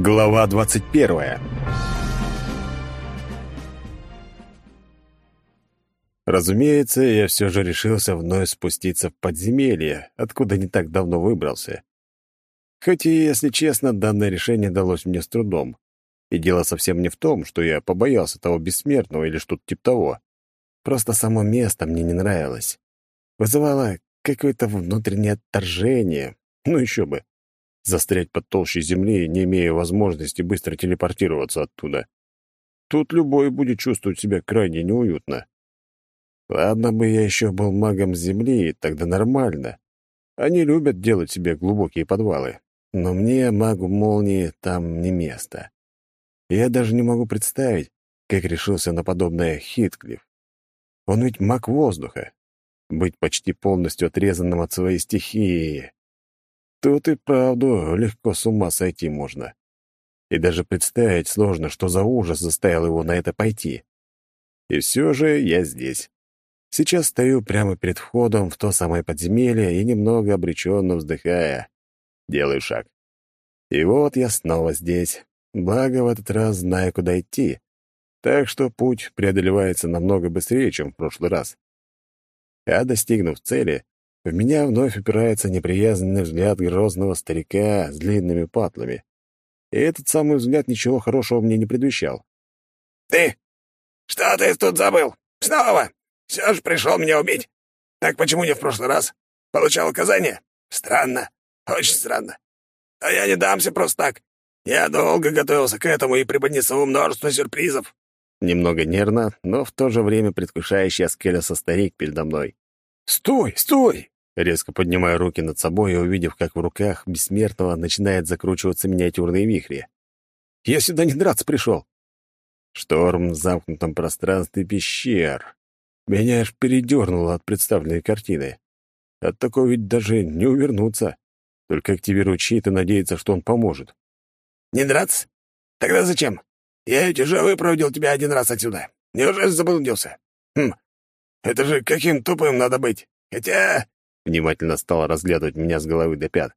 Глава 21 Разумеется, я все же решился вновь спуститься в подземелье, откуда не так давно выбрался. Хоть и, если честно, данное решение далось мне с трудом. И дело совсем не в том, что я побоялся того бессмертного или что-то типа того. Просто само место мне не нравилось. Вызывало какое-то внутреннее отторжение. Ну еще бы. Застрять под толщей земли, не имея возможности быстро телепортироваться оттуда. Тут любой будет чувствовать себя крайне неуютно. Ладно бы я еще был магом Земли, тогда нормально. Они любят делать себе глубокие подвалы. Но мне, магу молнии, там не место. Я даже не могу представить, как решился на подобное Хитклифф. Он ведь маг воздуха. Быть почти полностью отрезанным от своей стихии. Тут и правду легко с ума сойти можно. И даже представить сложно, что за ужас заставил его на это пойти. И все же я здесь. Сейчас стою прямо перед входом в то самое подземелье и немного обреченно вздыхая. Делаю шаг. И вот я снова здесь. Благо, в этот раз знаю, куда идти. Так что путь преодолевается намного быстрее, чем в прошлый раз. А достигнув цели, в меня вновь упирается неприязненный взгляд грозного старика с длинными патлами. И этот самый взгляд ничего хорошего мне не предвещал. «Ты? Что ты тут забыл? Снова? Все же пришел меня убить. Так почему не в прошлый раз? Получал указания? Странно. Очень странно. А я не дамся просто так. Я долго готовился к этому и преподнесу множество сюрпризов». Немного нервно, но в то же время предвкушающе оскелился старик передо мной. «Стой, стой!» Резко поднимая руки над собой и увидев, как в руках бессмертного начинает закручиваться миниатюрные вихри. «Я сюда не драться пришел!» Шторм в замкнутом пространстве пещер. Меня аж передернуло от представленной картины. От такого ведь даже не увернуться. Только активировать щит и надеяться, что он поможет. «Не драться? Тогда зачем? Я ведь уже выпроводил тебя один раз отсюда. Неужели заблудился? Хм, это же каким тупым надо быть. Хотя...» Внимательно стал разглядывать меня с головы до пят.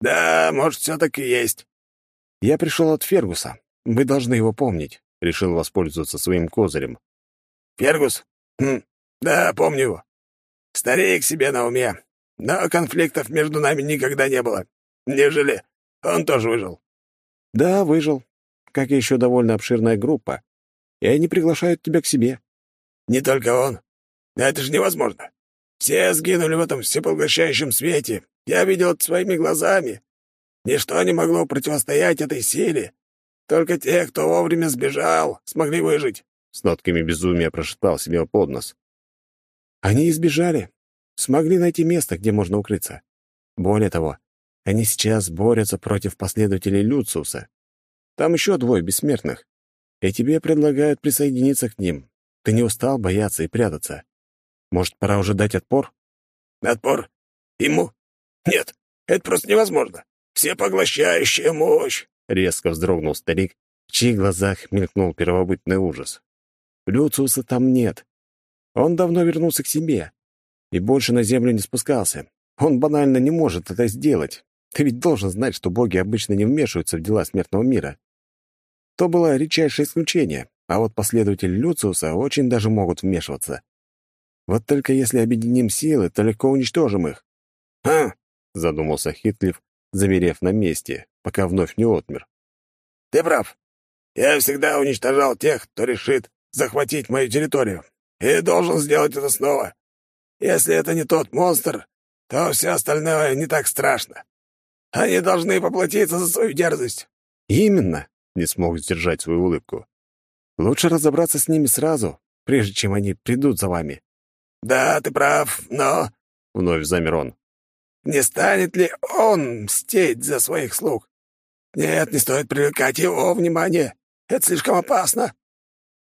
«Да, может, все так и есть». «Я пришел от Фергуса. Вы должны его помнить». Решил воспользоваться своим козырем. «Фергус? Хм, да, помню его. Старик себе на уме. Но конфликтов между нами никогда не было. Нежели он тоже выжил. Да, выжил. Как и еще довольно обширная группа. И они приглашают тебя к себе. Не только он. Это же невозможно. Все сгинули в этом всепоглощающем свете. Я видел это своими глазами. Ничто не могло противостоять этой силе. Только те, кто вовремя сбежал, смогли выжить. С нотками безумия прошептал себе под нос. Они избежали. Смогли найти место, где можно укрыться. Более того, они сейчас борются против последователей Люциуса. Там еще двое бессмертных. И тебе предлагают присоединиться к ним. Ты не устал бояться и прятаться. Может, пора уже дать отпор? Отпор? Ему? Нет, это просто невозможно. Всепоглощающая мощь. Резко вздрогнул старик, в чьих глазах мелькнул первобытный ужас. Люциуса там нет. Он давно вернулся к себе и больше на землю не спускался. Он банально не может это сделать. Ты ведь должен знать, что боги обычно не вмешиваются в дела смертного мира. То было редчайшее исключение, а вот последователи Люциуса очень даже могут вмешиваться. Вот только если объединим силы, то легко уничтожим их. «Хм!» — задумался Хитклифф, замерев на месте, пока вновь не отмер. «Ты прав. Я всегда уничтожал тех, кто решит захватить мою территорию. И должен сделать это снова. Если это не тот монстр, то все остальное не так страшно. Они должны поплатиться за свою дерзость». «Именно», — не смог сдержать свою улыбку. «Лучше разобраться с ними сразу, прежде чем они придут за вами». «Да, ты прав, но...» — вновь замер он. «Не станет ли он мстить за своих слуг? Нет, не стоит привлекать его внимание. Это слишком опасно».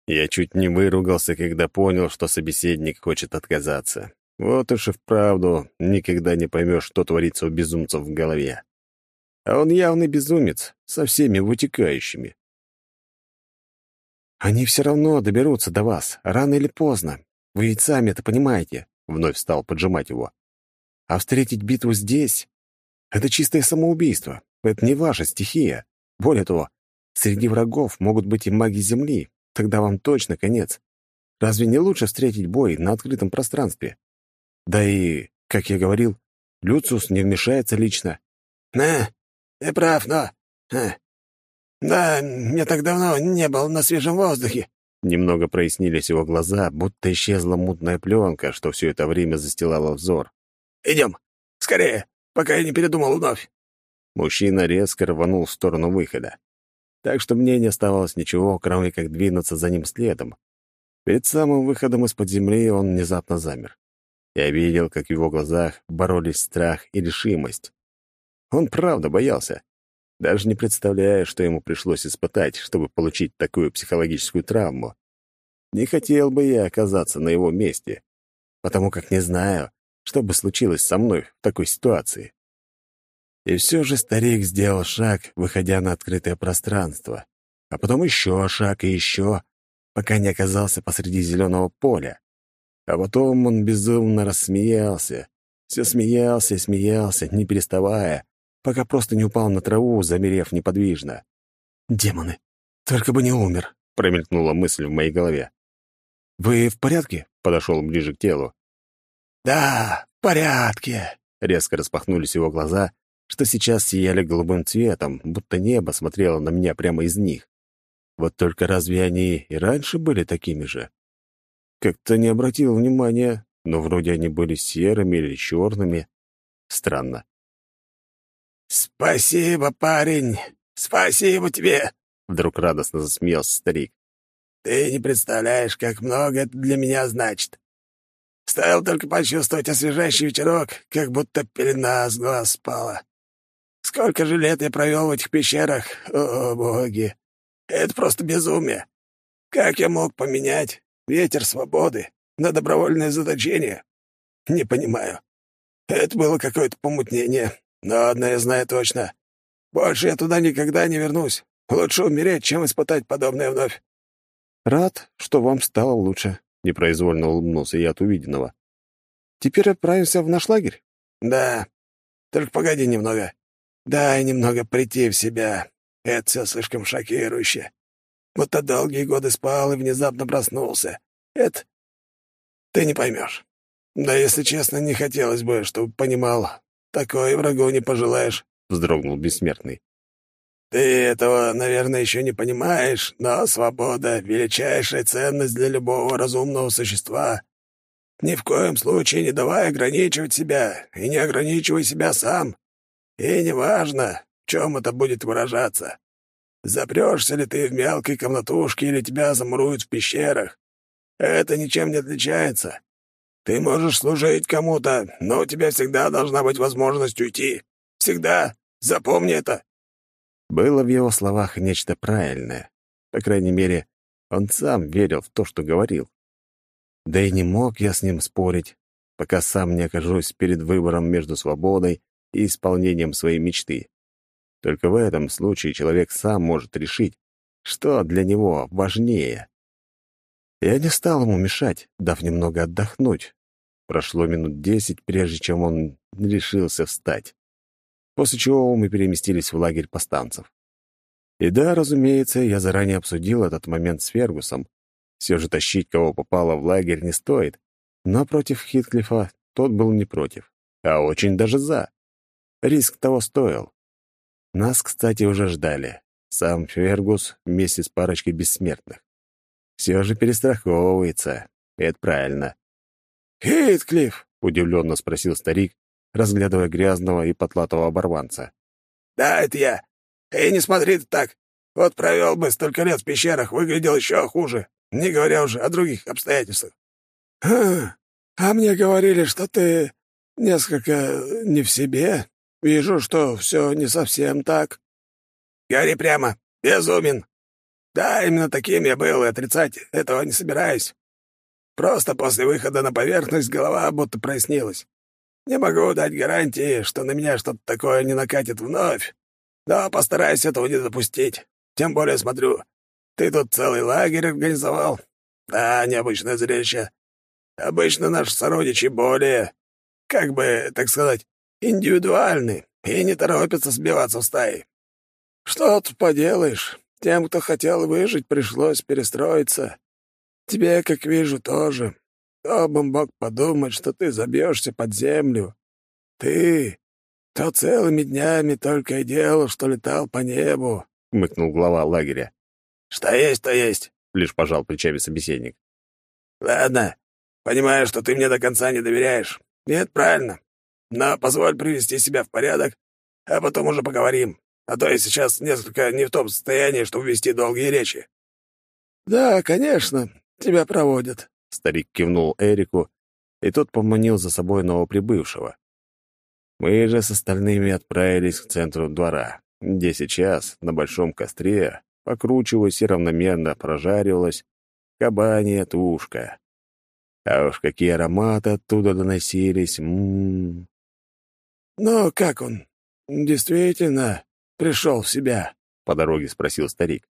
Я чуть не выругался, когда понял, что собеседник хочет отказаться. Вот уж и вправду никогда не поймешь, что творится у безумцев в голове. А он явный безумец, со всеми вытекающими. «Они все равно доберутся до вас, рано или поздно. Вы ведь сами это понимаете», — вновь стал поджимать его. «А встретить битву здесь — это чистое самоубийство. Это не ваша стихия. Более того, среди врагов могут быть и маги Земли. Тогда вам точно конец. Разве не лучше встретить бой на открытом пространстве? Да и, как я говорил, Люциус не вмешается лично. «На, ты прав, но... А, да, я так давно не был на свежем воздухе». Немного прояснились его глаза, будто исчезла мутная пленка, что все это время застилала взор. «Идем, скорее, пока я не передумал вновь». Мужчина резко рванул в сторону выхода. Так что мне не оставалось ничего, кроме как двинуться за ним следом. Перед самым выходом из-под земли он внезапно замер. Я видел, как в его глазах боролись страх и решимость. Он правда боялся. Даже не представляя, что ему пришлось испытать, чтобы получить такую психологическую травму. Не хотел бы я оказаться на его месте, потому как не знаю, что бы случилось со мной в такой ситуации. И все же старик сделал шаг, выходя на открытое пространство, а потом еще шаг и еще, пока не оказался посреди зеленого поля. А потом он безумно рассмеялся. Все смеялся и смеялся, не переставая, пока просто не упал на траву, замерев неподвижно. «Демоны! Только бы не умер!» — промелькнула мысль в моей голове. «Вы в порядке?» — подошел ближе к телу. «Да, в порядке!» — резко распахнулись его глаза, что сейчас сияли голубым цветом, будто небо смотрело на меня прямо из них. Вот только разве они и раньше были такими же? Как-то не обратил внимания, но вроде они были серыми или черными. Странно. «Спасибо, парень! Спасибо тебе!» Вдруг радостно засмеялся старик. «Ты не представляешь, как много это для меня значит. Стоило только почувствовать освежающий ветерок, как будто пелена с глаз спала. Сколько же лет я провел в этих пещерах, о, боги! Это просто безумие! Как я мог поменять ветер свободы на добровольное заточение? Не понимаю. Это было какое-то помутнение, но одно я знаю точно. Больше я туда никогда не вернусь. Лучше умереть, чем испытать подобное вновь. Рад, что вам стало лучше, — непроизвольно улыбнулся я от увиденного. Теперь отправимся в наш лагерь? Да. Только погоди немного. Дай немного прийти в себя. Это все слишком шокирующе. Будто долгие годы спал и внезапно проснулся. Это... Ты не поймешь. Да, если честно, не хотелось бы, чтобы понимал. Такое врагу не пожелаешь, — вздрогнул бессмертный. Ты этого, наверное, еще не понимаешь, но свобода — величайшая ценность для любого разумного существа. Ни в коем случае не давай ограничивать себя, и не ограничивай себя сам. И неважно, в чем это будет выражаться. Запрешься ли ты в мелкой комнатушке или тебя замуруют в пещерах. Это ничем не отличается. Ты можешь служить кому-то, но у тебя всегда должна быть возможность уйти. Всегда. Запомни это. Было в его словах нечто правильное. По крайней мере, он сам верил в то, что говорил. Да и не мог я с ним спорить, пока сам не окажусь перед выбором между свободой и исполнением своей мечты. Только в этом случае человек сам может решить, что для него важнее. Я не стал ему мешать, дав немного отдохнуть. Прошло минут десять, прежде чем он решился встать. После чего мы переместились в лагерь повстанцев. И да, разумеется, я заранее обсудил этот момент с Фергусом. Все же тащить кого попало в лагерь не стоит, но против Хитклифа тот был не против, а очень даже за. Риск того стоил. Нас, кстати, уже ждали. Сам Фергус вместе с парочкой бессмертных. Все же перестраховывается. Это правильно. «Хейтклифф!» — удивленно спросил старик, разглядывая грязного и потлатого оборванца. «Да, это я. И не смотри ты так. Вот провел бы столько лет в пещерах, выглядел еще хуже, не говоря уже о других обстоятельствах». «А, мне говорили, что ты несколько не в себе. Вижу, что все не совсем так. Говори прямо. Безумен. Да, именно таким я был, и отрицать этого не собираюсь. Просто после выхода на поверхность голова будто прояснилась. Не могу дать гарантии, что на меня что-то такое не накатит вновь, но постараюсь этого не допустить. Тем более, смотрю, ты тут целый лагерь организовал. Да, необычное зрелище. Обычно наши сородичи более, как бы, так сказать, индивидуальны и не торопятся сбиваться в стаи. Что тут поделаешь? Тем, кто хотел выжить, пришлось перестроиться. Тебе, как вижу, тоже. Кто бы мог подумать, что ты забьешься под землю? Ты, кто целыми днями только и делал, что летал по небу, — мыкнул глава лагеря. «Что есть, то есть», — лишь пожал плечами собеседник. «Ладно, понимаю, что ты мне до конца не доверяешь. Нет, правильно. Но позволь привести себя в порядок, а потом уже поговорим. А то я сейчас несколько не в том состоянии, чтобы вести долгие речи». «Да, конечно, тебя проводят», Старик кивнул Эрику, и тот поманил за собой новоприбывшего. Мы же с остальными отправились к центру двора, где сейчас на большом костре, покручиваясь и равномерно прожаривалась, кабанья тушка. А уж какие ароматы оттуда доносились. М -м -м. «Ну, как он? Действительно пришел в себя?» — по дороге спросил старик.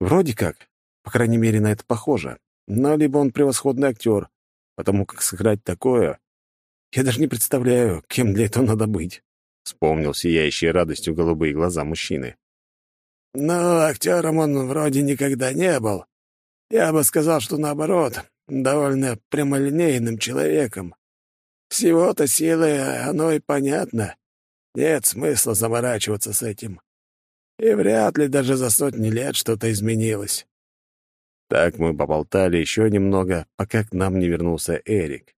«Вроде как. По крайней мере, на это похоже но либо он превосходный актер, потому как сыграть такое... Я даже не представляю, кем для этого надо быть. Вспомнил сияющие радостью голубые глаза мужчины. Но актером он вроде никогда не был. Я бы сказал, что наоборот, довольно прямолинейным человеком. Всего-то силы оно и понятно. Нет смысла заморачиваться с этим. И вряд ли даже за сотни лет что-то изменилось. Так мы поболтали еще немного, пока к нам не вернулся Эрик.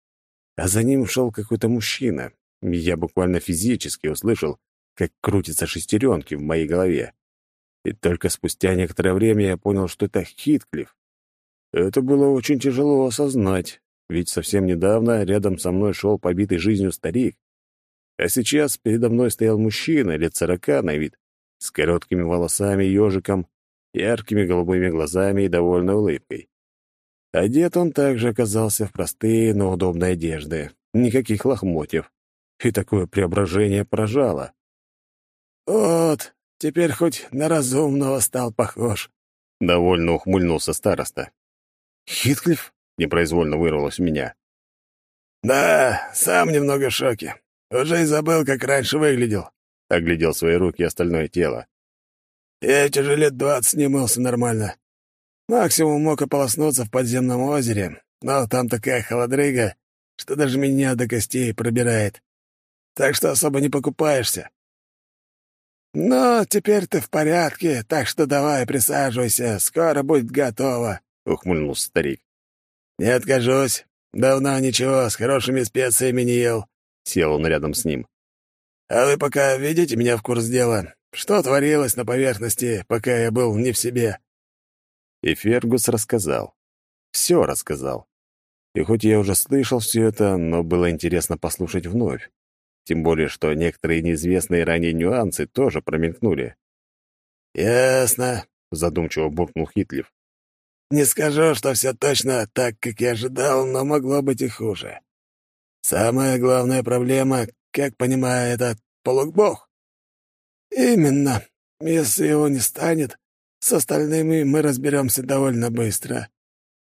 А за ним шел какой-то мужчина. Я буквально физически услышал, как крутятся шестеренки в моей голове. И только спустя некоторое время я понял, что это Хитклифф. Это было очень тяжело осознать, ведь совсем недавно рядом со мной шел побитый жизнью старик. А сейчас передо мной стоял мужчина, лет сорока на вид, с короткими волосами, ежиком яркими голубыми глазами и довольной улыбкой. Одет он также оказался в простые, но удобные одежды. Никаких лохмотьев. И такое преображение поражало. «Вот, теперь хоть на разумного стал похож», — довольно ухмыльнулся староста. «Хитклифф?» — непроизвольно вырвалось у меня. «Да, сам немного в шоке. Уже и забыл, как раньше выглядел», — оглядел свои руки и остальное тело. Я эти же лет двадцать не мылся нормально. Максимум мог ополоснуться в подземном озере, но там такая холодрыга, что даже меня до костей пробирает. Так что особо не покупаешься. «Но теперь ты в порядке, так что давай присаживайся, скоро будет готово», — ухмыльнулся старик. «Не откажусь. Давно ничего, с хорошими специями не ел», — сел он рядом с ним. «А вы пока ведите меня в курс дела. Что творилось на поверхности, пока я был не в себе?» И Фергус рассказал. Все рассказал. И хоть я уже слышал все это, но было интересно послушать вновь. Тем более, что некоторые неизвестные ранее нюансы тоже промелькнули. «Ясно», — задумчиво буркнул Хитлев. «Не скажу, что все точно так, как я ожидал, но могло быть и хуже. Самая главная проблема, как понимаю, это полукбог. «Именно. Если его не станет, с остальными мы разберемся довольно быстро.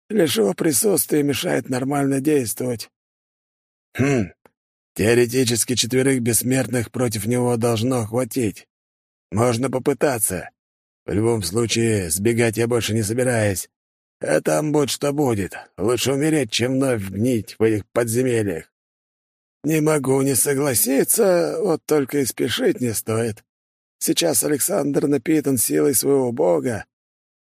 Лишь его присутствие мешает нормально действовать». «Хм. Теоретически четверых бессмертных против него должно хватить. Можно попытаться. В любом случае, сбегать я больше не собираюсь. А там будь что будет. Лучше умереть, чем вновь гнить в этих подземельях. Не могу не согласиться, вот только и спешить не стоит. Сейчас Александр напитан силой своего бога.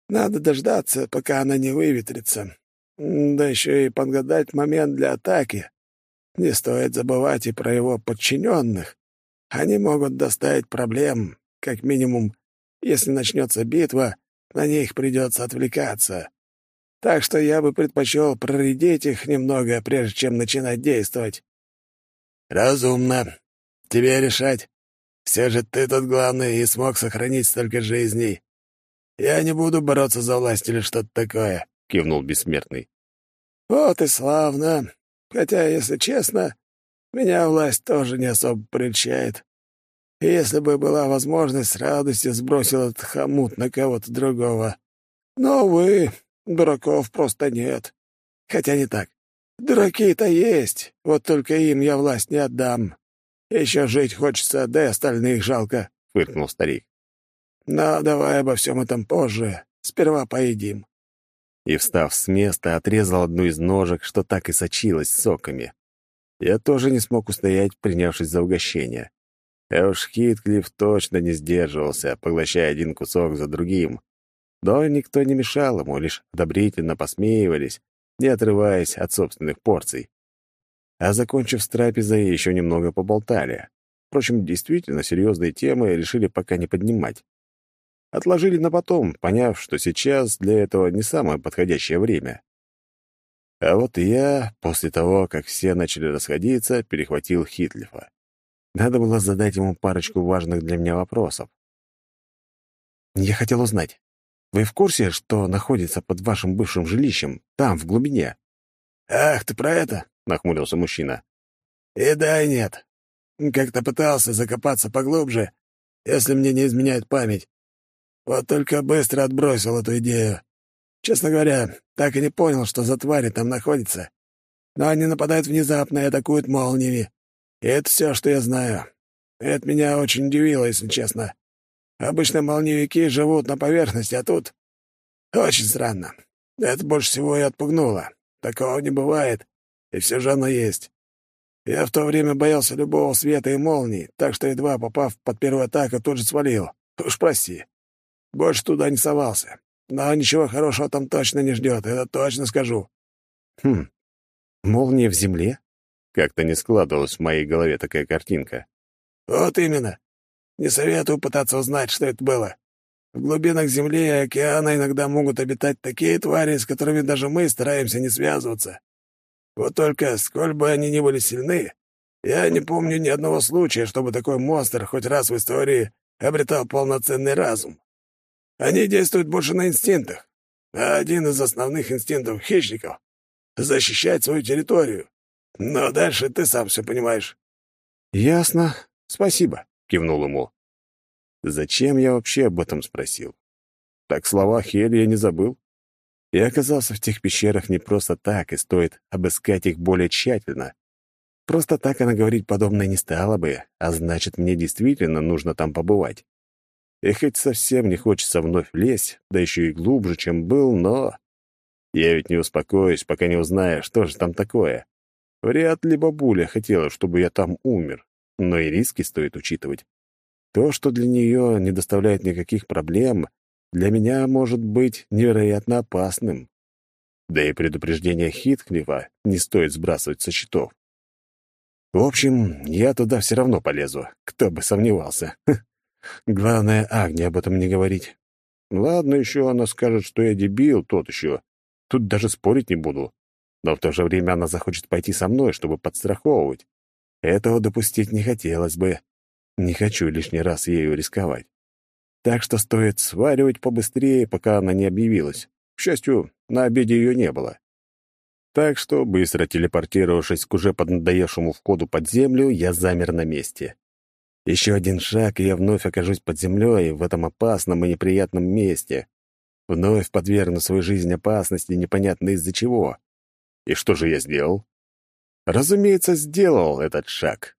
Надо дождаться, пока она не выветрится. Да еще и подгадать момент для атаки. Не стоит забывать и про его подчиненных. Они могут доставить проблем, как минимум, если начнется битва, на них придется отвлекаться. Так что я бы предпочел проредить их немного, прежде чем начинать действовать. «Разумно. Тебе решать. Все же ты тут главный и смог сохранить столько жизней. Я не буду бороться за власть или что-то такое», — кивнул бессмертный. «Вот и славно. Хотя, если честно, меня власть тоже не особо прельщает. И если бы была возможность, с радостью сбросил этот хомут на кого-то другого. Но, увы, дураков просто нет. Хотя не так. Дураки-то есть, вот только им я власть не отдам. Еще жить хочется, да и остальных жалко», — фыркнул старик. Но давай обо всем этом позже. Сперва поедим». И, встав с места, отрезал одну из ножек, что так и сочилась соками. Я тоже не смог устоять, принявшись за угощение. А уж Хитклифф точно не сдерживался, поглощая один кусок за другим. Но никто не мешал ему, лишь одобрительно посмеивались, не отрываясь от собственных порций. А закончив с трапезой, еще немного поболтали. Впрочем, действительно серьезные темы решили пока не поднимать. Отложили на потом, поняв, что сейчас для этого не самое подходящее время. А вот я, после того, как все начали расходиться, перехватил Хитлифа. Надо было задать ему парочку важных для меня вопросов. «Я хотел узнать, вы в курсе, что находится под вашим бывшим жилищем, там, в глубине?» «Ах, ты про это?» — нахмурился мужчина. «И да, и нет. Как-то пытался закопаться поглубже, если мне не изменяет память. Вот только быстро отбросил эту идею. Честно говоря, так и не понял, что за твари там находятся. Но они нападают внезапно и атакуют молниями. И это все, что я знаю. Это меня очень удивило, если честно. Обычно молниевики живут на поверхности, а тут... Очень странно. Это больше всего и отпугнуло. Такого не бывает, и все же оно есть. Я в то время боялся любого света и молний, так что, едва попав под первую атаку, тут же свалил. Уж прости. Больше туда не совался. Но ничего хорошего там точно не ждет, это точно скажу. Хм, молния в земле? Как-то не складывалась в моей голове такая картинка. Вот именно. Не советую пытаться узнать, что это было. В глубинах Земли и океана иногда могут обитать такие твари, с которыми даже мы стараемся не связываться. Вот только, сколь бы они ни были сильны, я не помню ни одного случая, чтобы такой монстр хоть раз в истории обретал полноценный разум. Они действуют больше на инстинктах, а один из основных инстинктов хищников — защищать свою территорию. Но дальше ты сам все понимаешь». «Ясно. Спасибо», — кивнул ему. «Зачем я вообще об этом спросил? Так слова Хель я не забыл. Я оказался в тех пещерах не просто так, и стоит обыскать их более тщательно. Просто так она говорить подобное не стала бы, а значит, мне действительно нужно там побывать. И хоть совсем не хочется вновь лезть, да еще и глубже, чем был, но... Я ведь не успокоюсь, пока не узнаю, что же там такое. Вряд ли бабуля хотела, чтобы я там умер, но и риски стоит учитывать. То, что для нее не доставляет никаких проблем, для меня может быть невероятно опасным. Да и предупреждение Хитклифа не стоит сбрасывать со счетов. В общем, я туда все равно полезу, кто бы сомневался. Главное, Агне об этом не говорить. Ладно, еще она скажет, что я дебил, тот еще. Тут даже спорить не буду. Но в то же время она захочет пойти со мной, чтобы подстраховывать. Этого допустить не хотелось бы. Не хочу лишний раз ею рисковать. Так что стоит сваривать побыстрее, пока она не объявилась. К счастью, на обеде ее не было. Так что, быстро телепортировавшись к уже поднадоевшему входу под землю, я замер на месте. Еще один шаг, и я вновь окажусь под землей в этом опасном и неприятном месте. Вновь подвергну свою жизнь опасности, непонятно из-за чего. И что же я сделал? Разумеется, сделал этот шаг.